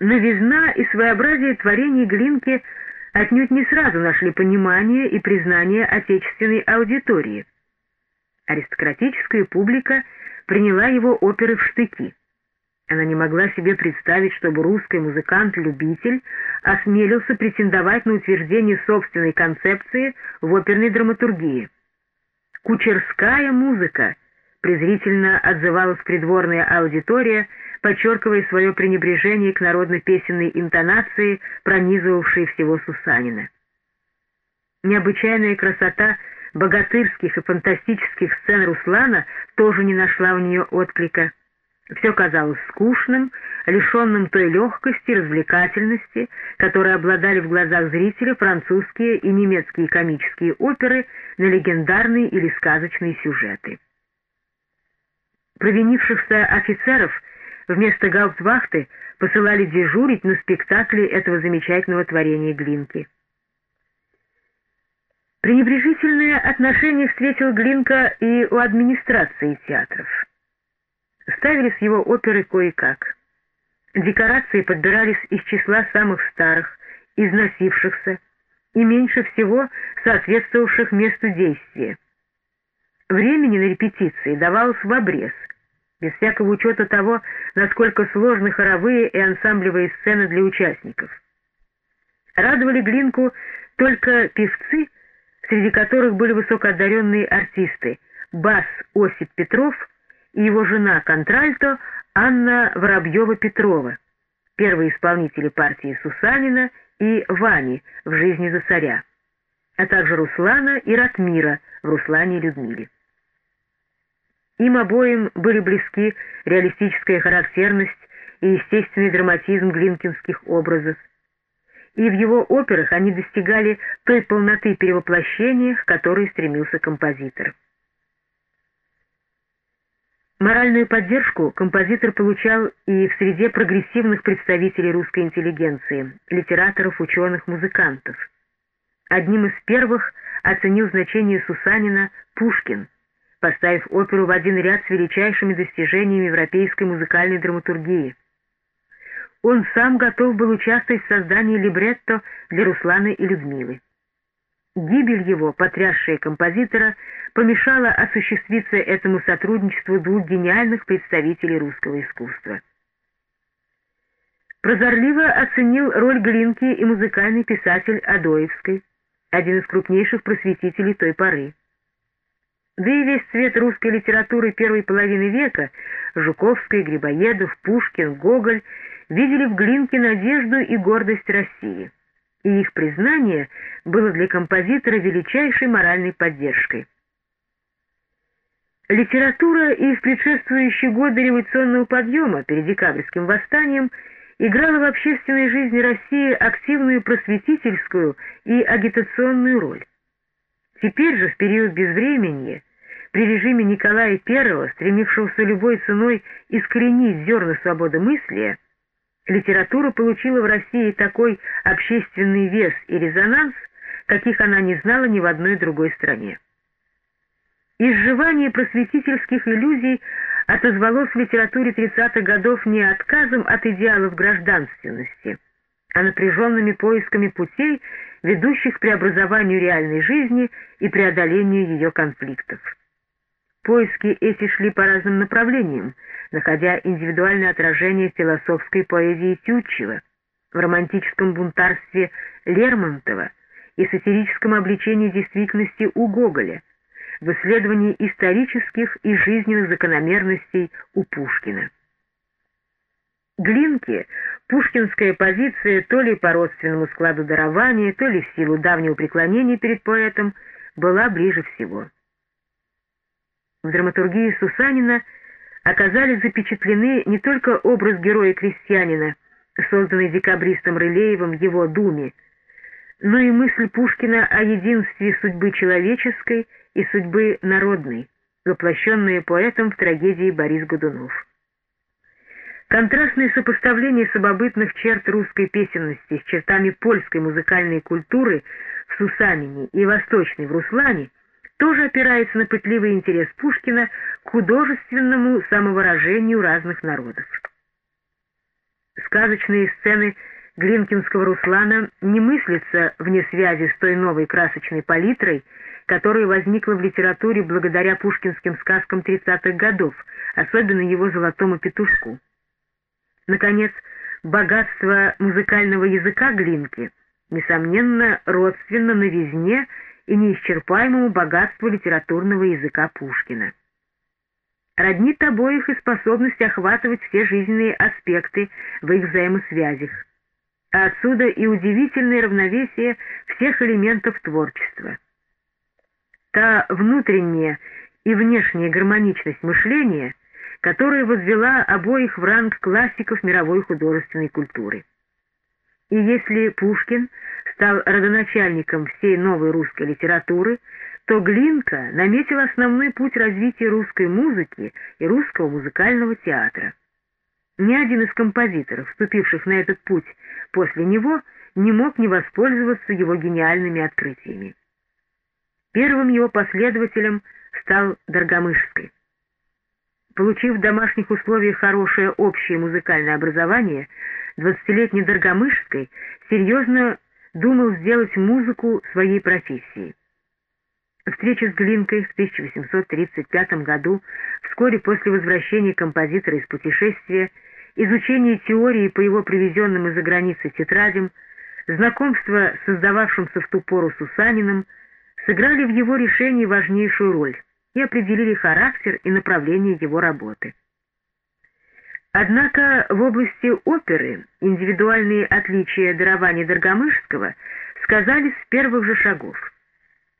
Новизна и своеобразие творений Глинки отнюдь не сразу нашли понимание и признание отечественной аудитории. Аристократическая публика приняла его оперы в штыки. Она не могла себе представить, чтобы русский музыкант-любитель осмелился претендовать на утверждение собственной концепции в оперной драматургии. «Кучерская музыка», — презрительно отзывалась придворная аудитория, подчеркивая свое пренебрежение к народно-песенной интонации, пронизывавшей всего Сусанина. Необычайная красота богатырских и фантастических сцен Руслана тоже не нашла у нее отклика. Все казалось скучным, лишенным той легкости, развлекательности, которые обладали в глазах зрителя французские и немецкие комические оперы на легендарные или сказочные сюжеты. Провинившихся офицеров вместо гауптвахты посылали дежурить на спектакле этого замечательного творения Глинки. Пренебрежительное отношение встретил Глинка и у администрации театров ставились его оперы кое-как. Декорации подбирались из числа самых старых, износившихся и меньше всего соответствовавших месту действия. Времени на репетиции давалось в обрез, без всякого учета того, насколько сложны хоровые и ансамблевые сцены для участников. Радовали Глинку только певцы, среди которых были высокоодаренные артисты Бас Осип Петров и его жена контральто Анна Воробьева-Петрова, первые исполнители партии Сусанина и Вани в «Жизни за царя», а также Руслана и Ратмира в «Руслане и Людмиле». Им обоим были близки реалистическая характерность и естественный драматизм глинкинских образов, и в его операх они достигали той полноты перевоплощения, к которой стремился композитор. Моральную поддержку композитор получал и в среде прогрессивных представителей русской интеллигенции, литераторов, ученых, музыкантов. Одним из первых оценил значение Сусанина Пушкин, поставив оперу в один ряд с величайшими достижениями европейской музыкальной драматургии. Он сам готов был участвовать в создании либретто для Руслана и Людмилы. Гибель его, потрясшая композитора, помешала осуществиться этому сотрудничеству двух гениальных представителей русского искусства. Прозорливо оценил роль Глинки и музыкальный писатель Адоевской, один из крупнейших просветителей той поры. Да и весь цвет русской литературы первой половины века Жуковский, Грибоедов, Пушкин, Гоголь видели в Глинке надежду и гордость России и их признание было для композитора величайшей моральной поддержкой. Литература и в предшествующие годы революционного подъема перед декабрьским восстанием играла в общественной жизни России активную просветительскую и агитационную роль. Теперь же, в период безвременья, при режиме Николая I, стремившегося любой ценой искоренить зерна свободомыслия, литература получила в России такой общественный вес и резонанс, каких она не знала ни в одной другой стране. Изживание просветительских иллюзий отозвалось в литературе 30-х годов не отказом от идеалов гражданственности, а напряженными поисками путей, ведущих к преобразованию реальной жизни и преодолению ее конфликтов. Поиски эти шли по разным направлениям, находя индивидуальное отражение в философской поэзии Тютчева, в романтическом бунтарстве Лермонтова и сатирическом обличении действительности у Гоголя, в исследовании исторических и жизненных закономерностей у Пушкина. Глинке пушкинская позиция то ли по родственному складу дарования, то ли в силу давнего преклонения перед поэтом была ближе всего в драматургии Сусанина оказались запечатлены не только образ героя-крестьянина, созданный декабристом Рылеевым в его «Думе», но и мысль Пушкина о единстве судьбы человеческой и судьбы народной, воплощенная поэтом в трагедии Борис Годунов. Контрастное сопоставление самобытных черт русской песенности с чертами польской музыкальной культуры в Сусанине и восточной в Руслане тоже опирается на пытливый интерес Пушкина к художественному самовыражению разных народов. Сказочные сцены Глинкинского Руслана не мыслятся вне связи с той новой красочной палитрой, которая возникла в литературе благодаря пушкинским сказкам 30-х годов, особенно его «Золотому петушку». Наконец, богатство музыкального языка Глинки, несомненно, родственно новизне и неисчерпаемому богатству литературного языка Пушкина. Роднит обоих и способность охватывать все жизненные аспекты в их взаимосвязях, а отсюда и удивительное равновесие всех элементов творчества. Та внутренняя и внешняя гармоничность мышления, которая возвела обоих в ранг классиков мировой художественной культуры. И если Пушкин стал родоначальником всей новой русской литературы, то Глинка наметил основной путь развития русской музыки и русского музыкального театра. Ни один из композиторов, вступивших на этот путь после него, не мог не воспользоваться его гениальными открытиями. Первым его последователем стал Доргомышский. Получив в домашних условиях хорошее общее музыкальное образование, двадцатилетний Доргомышской серьезно думал сделать музыку своей профессией. Встреча с Глинкой в 1835 году, вскоре после возвращения композитора из путешествия, изучение теории по его привезенным из-за границы тетрадям, знакомство с создававшимся в ту пору Сусаниным, сыграли в его решении важнейшую роль и определили характер и направление его работы. Однако в области оперы индивидуальные отличия дарования Доргомышского сказались с первых же шагов.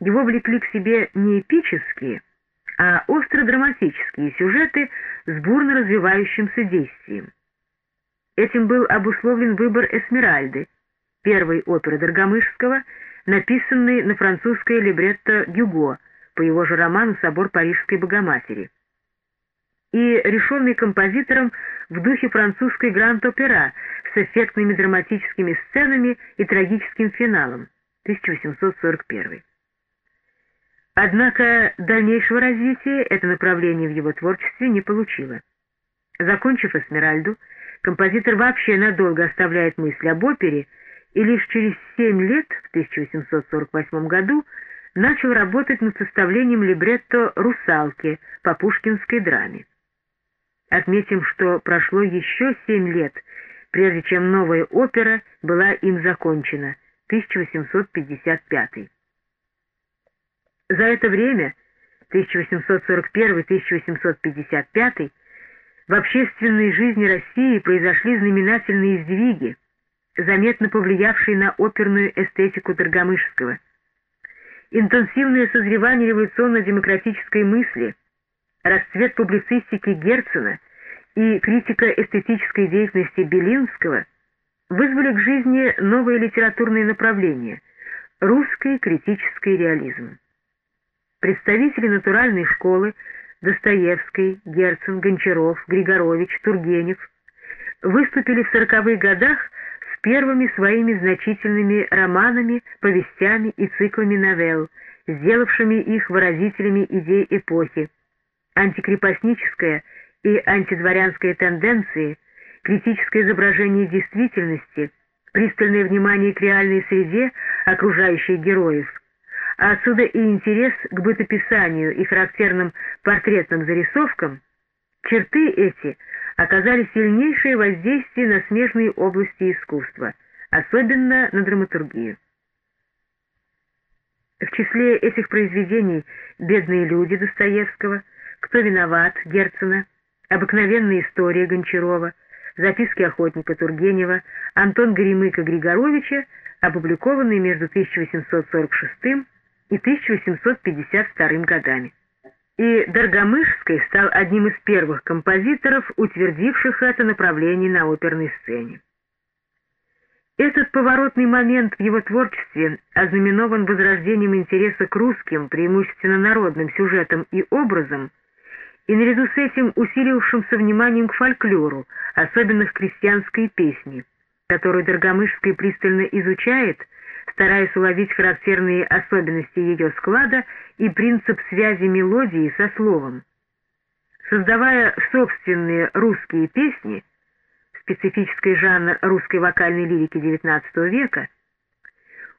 Его влекли к себе не эпические, а остро-драматические сюжеты с бурно развивающимся действием. Этим был обусловлен выбор «Эсмеральды», первой оперы Доргомышского, написанной на французское либретто Гюго по его же роману «Собор Парижской Богоматери» и решенный композитором в духе французской гранд-опера с эффектными драматическими сценами и трагическим финалом 1841. Однако дальнейшего развития это направление в его творчестве не получило. Закончив «Эсмеральду», композитор вообще надолго оставляет мысль об опере и лишь через семь лет, в 1848 году, начал работать над составлением либретто «Русалки» по пушкинской драме. Отметим, что прошло еще семь лет, прежде чем новая опера была им закончена, 1855. За это время, 1841-1855, в общественной жизни России произошли знаменательные сдвиги, заметно повлиявшие на оперную эстетику Доргомышского. Интенсивное созревание революционно-демократической мысли, расцвет публицистики Герцена и критика эстетической деятельности Белинского вызвали к жизни новое литературное направление – русский критический реализм. Представители натуральной школы Достоевский, Герцен, Гончаров, Григорович, Тургенев выступили в сороковых годах с первыми своими значительными романами, повестями и циклами новелл, сделавшими их выразителями идей эпохи. Антикрепостническая и антидворянская тенденции, критическое изображение действительности, пристальное внимание к реальной среде окружающих героев, а отсюда и интерес к бытописанию и характерным портретным зарисовкам, черты эти оказали сильнейшее воздействие на смежные области искусства, особенно на драматургию. В числе этих произведений «Бедные люди» Достоевского, «Кто виноват» Герцена, «Обыкновенная история» Гончарова, «Записки охотника» Тургенева, Антон Горемыка Григоровича, опубликованные между 1846 и 1852 годами. И Доргомышский стал одним из первых композиторов, утвердивших это направление на оперной сцене. Этот поворотный момент в его творчестве ознаменован возрождением интереса к русским, преимущественно народным сюжетам и образам, и наряду с этим усилившимся вниманием к фольклору, особенно к крестьянской песне, которую Доргомышский пристально изучает – стараясь уловить характерные особенности ее склада и принцип связи мелодии со словом. Создавая собственные русские песни, специфический жанр русской вокальной лирики XIX века,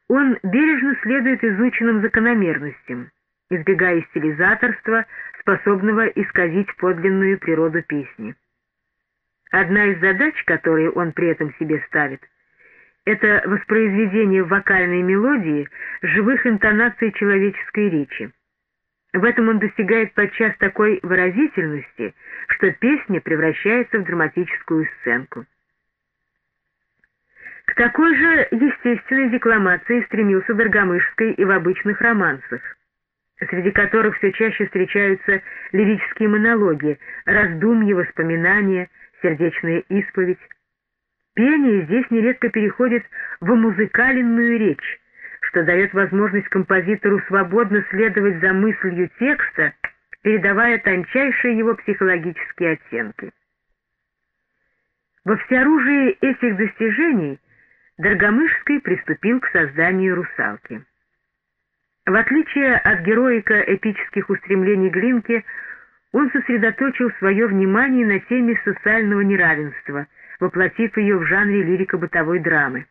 он бережно следует изученным закономерностям, избегая стилизаторства, способного исказить подлинную природу песни. Одна из задач, которые он при этом себе ставит, это воспроизведение вокальной мелодии живых интонаций человеческой речи. В этом он достигает подчас такой выразительности, что песня превращается в драматическую сценку. К такой же естественной декламации стремился Доргомышской и в обычных романсах, среди которых все чаще встречаются лирические монологи, раздумья, воспоминания, сердечная исповедь. Пение здесь нередко переходит в музыкаленную речь, что дает возможность композитору свободно следовать за мыслью текста, передавая тончайшие его психологические оттенки. Во всеоружии этих достижений Доргомышский приступил к созданию «Русалки». В отличие от героико-эпических устремлений Глинки, он сосредоточил свое внимание на теме социального неравенства, воплотив ее в жанре лирико-бытовой драмы.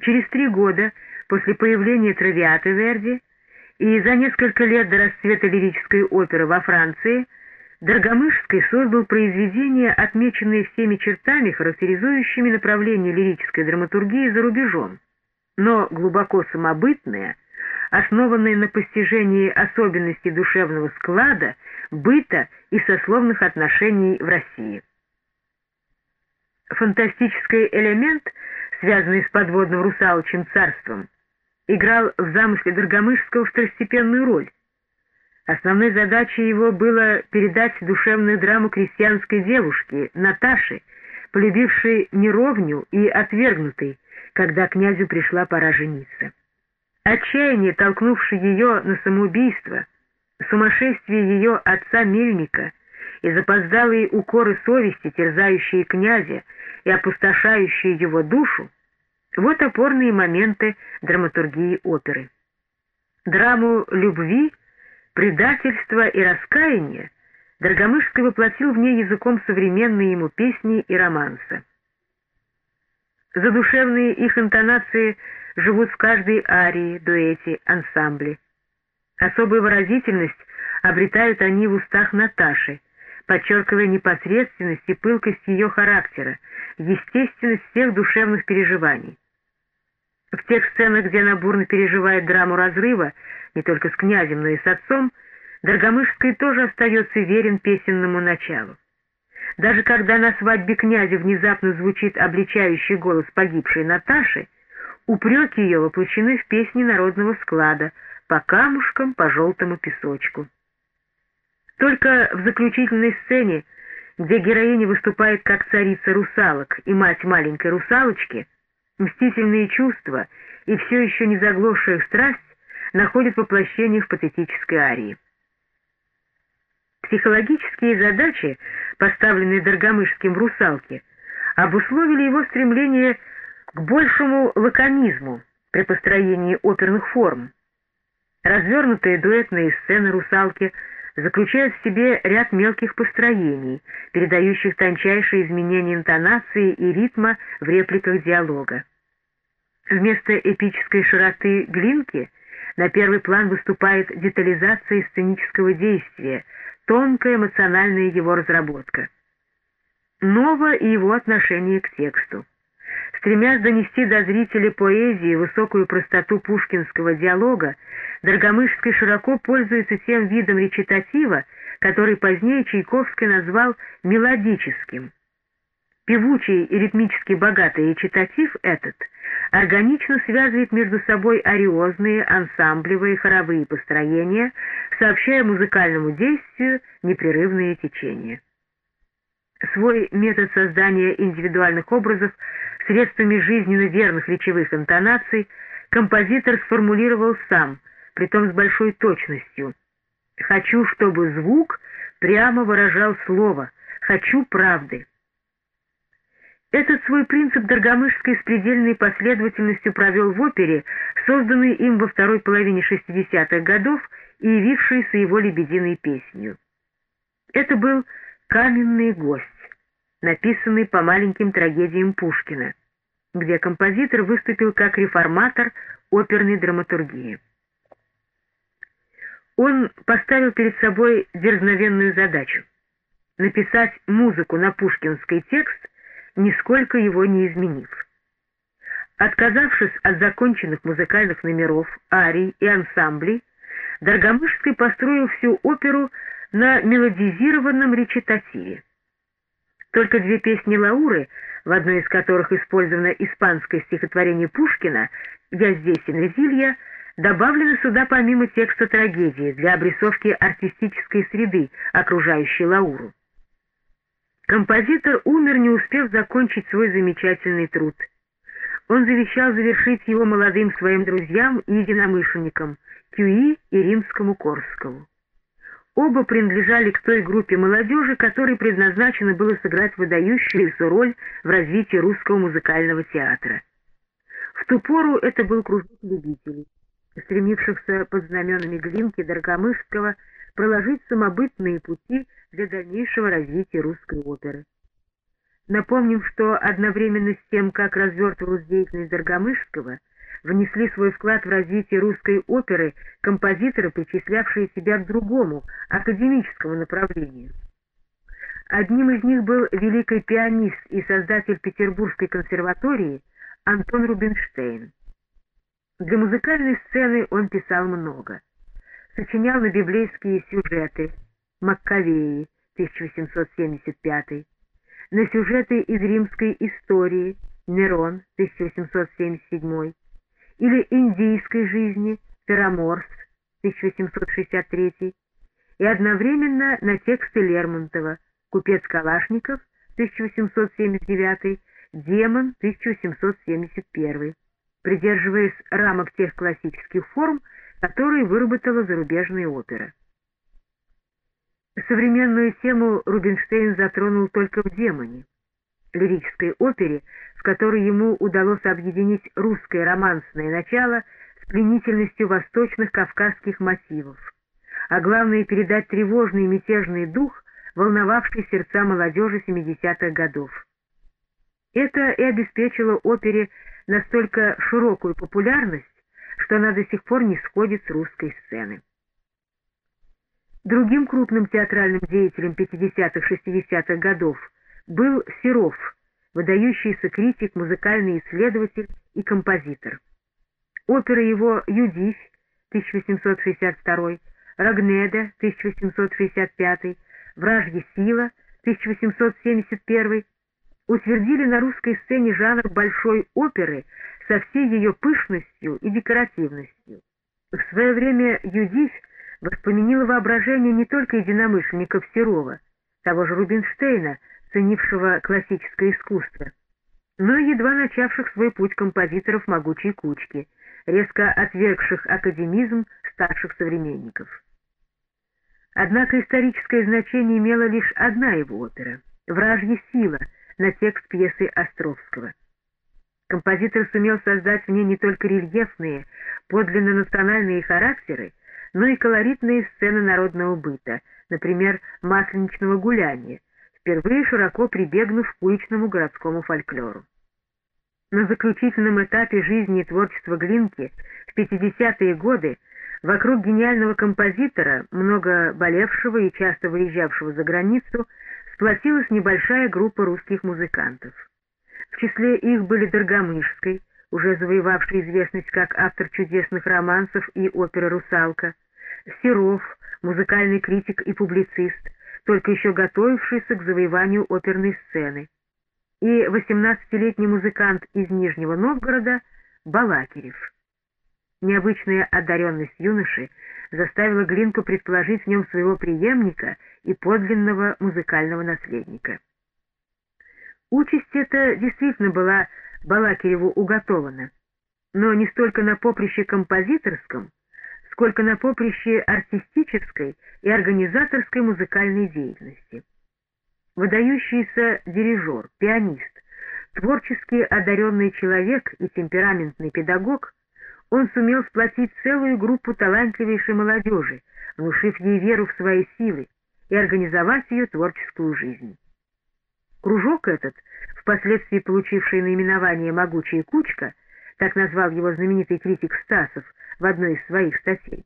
Через три года после появления «Травиаты» Верди и за несколько лет до расцвета лирической оперы во Франции Доргомышский создал произведение, отмеченное всеми чертами, характеризующими направление лирической драматургии за рубежом, но глубоко самобытное, основанное на постижении особенностей душевного склада, быта и сословных отношений в России. Фантастический элемент, связанный с подводным русалочим царством, играл в замысле Доргомышского второстепенную роль. Основной задачей его было передать душевную драму крестьянской девушки, Наташи, полюбившей неровню и отвергнутой, когда князю пришла пора жениться. Отчаяние, толкнувшее ее на самоубийство, сумасшествие ее отца Мельника и запоздалые укоры совести, терзающие князя и опустошающие его душу, вот опорные моменты драматургии оперы. Драму любви, предательства и раскаяния Доргомышский воплотил в ней языком современной ему песни и романса. Задушевные их интонации живут в каждой арии, дуэте, ансамбле. Особую выразительность обретают они в устах Наташи, подчеркивая непосредственность и пылкость ее характера, естественность всех душевных переживаний. В тех сценах, где она бурно переживает драму разрыва, не только с князем, но и с отцом, Доргомышский тоже остается верен песенному началу. Даже когда на свадьбе князя внезапно звучит обличающий голос погибшей Наташи, упреки ее воплощены в песне народного склада «По камушкам, по желтому песочку». Только в заключительной сцене, где героиня выступает как царица русалок и мать маленькой русалочки, мстительные чувства и все еще не заглохшая страсть находят воплощение в патетической арии. Психологические задачи, поставленные Доргомышским в «Русалке», обусловили его стремление к большему лаконизму при построении оперных форм. Развернутые дуэтные сцены «Русалки» заключают в себе ряд мелких построений, передающих тончайшие изменения интонации и ритма в репликах диалога. Вместо эпической широты Глинки на первый план выступает детализация сценического действия, тонкая эмоциональная его разработка. Ново и его отношение к тексту. Стремясь донести до зрителя поэзии высокую простоту пушкинского диалога, Доргомышский широко пользуется тем видом речитатива, который позднее Чайковский назвал мелодическим. Певучий и ритмически богатый речитатив этот органично связывает между собой ариозные, ансамблевые, хоровые построения, сообщая музыкальному действию непрерывные течения. Свой метод создания индивидуальных образов средствами жизненно верных речевых интонаций композитор сформулировал сам, притом с большой точностью. «Хочу, чтобы звук прямо выражал слово. Хочу правды». Этот свой принцип Доргомышский с предельной последовательностью провел в опере, созданной им во второй половине 60-х годов и явившейся его лебединой песнью. Это был «Каменный гость». Написанный по маленьким трагедиям Пушкина, где композитор выступил как реформатор оперной драматургии. Он поставил перед собой дерзновенную задачу — написать музыку на пушкинский текст, нисколько его не изменив. Отказавшись от законченных музыкальных номеров, арий и ансамблей, Доргомышский построил всю оперу на мелодизированном речитативе. Только две песни Лауры, в одной из которых использовано испанское стихотворение Пушкина «Я здесь, Инвизилья», добавлены сюда помимо текста трагедии для обрисовки артистической среды, окружающей Лауру. Композитор умер, не успев закончить свой замечательный труд. Он завещал завершить его молодым своим друзьям и единомышленникам Кюи и Римскому Корскому. Оба принадлежали к той группе молодежи, которой предназначено было сыграть выдающуюся роль в развитии русского музыкального театра. В ту пору это был кружок любителей, стремившихся под знаменами Глинки Доргомышского проложить самобытные пути для дальнейшего развития русской оперы. Напомним, что одновременно с тем, как развертывалась деятельность Доргомышского, внесли свой вклад в развитие русской оперы композиторы, причислявшие себя к другому, академическому направлению. Одним из них был великий пианист и создатель Петербургской консерватории Антон Рубинштейн. Для музыкальной сцены он писал много. Сочинял на библейские сюжеты «Маккавеи» 1875, на сюжеты из римской истории «Нерон» 1877, или индийской жизни Фероморс 1863 и одновременно на тексты Лермонтова «Купец Калашников» 1879, «Демон» 1871, придерживаясь рамок тех классических форм, которые выработала зарубежная опера. Современную тему Рубинштейн затронул только в «Демоне», лирической опере, в которой ему удалось объединить русское романсное начало с пленительностью восточных кавказских мотивов, а главное передать тревожный мятежный дух, волновавший сердца молодежи 70-х годов. Это и обеспечило опере настолько широкую популярность, что она до сих пор не сходит с русской сцены. Другим крупным театральным деятелем 50-60-х годов был Серов, выдающийся критик, музыкальный исследователь и композитор. Опера его «Юдивь» 1862, «Рагнеда» 1865, «Вражья сила» 1871 утвердили на русской сцене жанр большой оперы со всей ее пышностью и декоративностью. В свое время «Юдивь» воспламенила воображение не только единомышленников Серова, того же Рубинштейна, ценившего классическое искусство, но едва начавших свой путь композиторов могучей кучки, резко отвергших академизм старших современников. Однако историческое значение имела лишь одна его опера «Вражья сила» на текст пьесы Островского. Композитор сумел создать в ней не только рельефные, подлинно национальные характеры, но и колоритные сцены народного быта, например, масленичного гуляния, впервые широко прибегнув к уличному городскому фольклору. На заключительном этапе жизни и творчества Глинки в 50-е годы вокруг гениального композитора, много болевшего и часто выезжавшего за границу, сплотилась небольшая группа русских музыкантов. В числе их были Доргомышской, уже завоевавший известность как автор чудесных романсов и оперы «Русалка», Серов, музыкальный критик и публицист, только еще готовившийся к завоеванию оперной сцены, и 18-летний музыкант из Нижнего Новгорода Балакирев. Необычная одаренность юноши заставила Глинку предположить в нем своего преемника и подлинного музыкального наследника. Участь эта действительно была Балакиреву уготована, но не столько на поприще композиторском, сколько на поприще артистической и организаторской музыкальной деятельности. Выдающийся дирижер, пианист, творчески одаренный человек и темпераментный педагог, он сумел сплотить целую группу талантливейшей молодежи, внушив ей веру в свои силы и организовать ее творческую жизнь. Кружок этот, впоследствии получивший наименование «Могучая кучка», так назвал его знаменитый критик Стасов в одной из своих статей,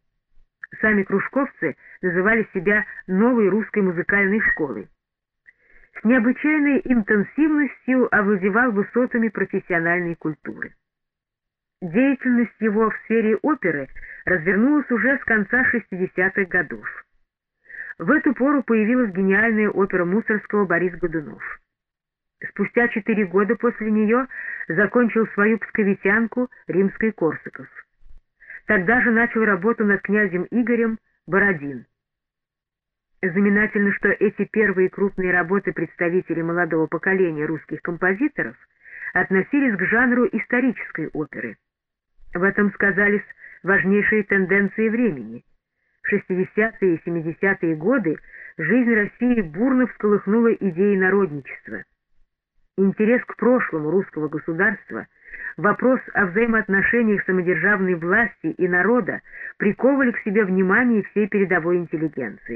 сами кружковцы называли себя новой русской музыкальной школой. С необычайной интенсивностью овладевал высотами профессиональной культуры. Деятельность его в сфере оперы развернулась уже с конца 60-х годов. В эту пору появилась гениальная опера Мусорского «Борис Годунов». Спустя четыре года после нее закончил свою псковитянку «Римский Корсаков». Тогда же начал работу над князем Игорем Бородин. Знаменательно, что эти первые крупные работы представителей молодого поколения русских композиторов относились к жанру исторической оперы. В этом сказались важнейшие тенденции времени. В 60-е и 70-е годы жизнь России бурно всколыхнула идеи народничества. Интерес к прошлому русского государства, вопрос о взаимоотношениях самодержавной власти и народа приковывали к себе внимание всей передовой интеллигенции.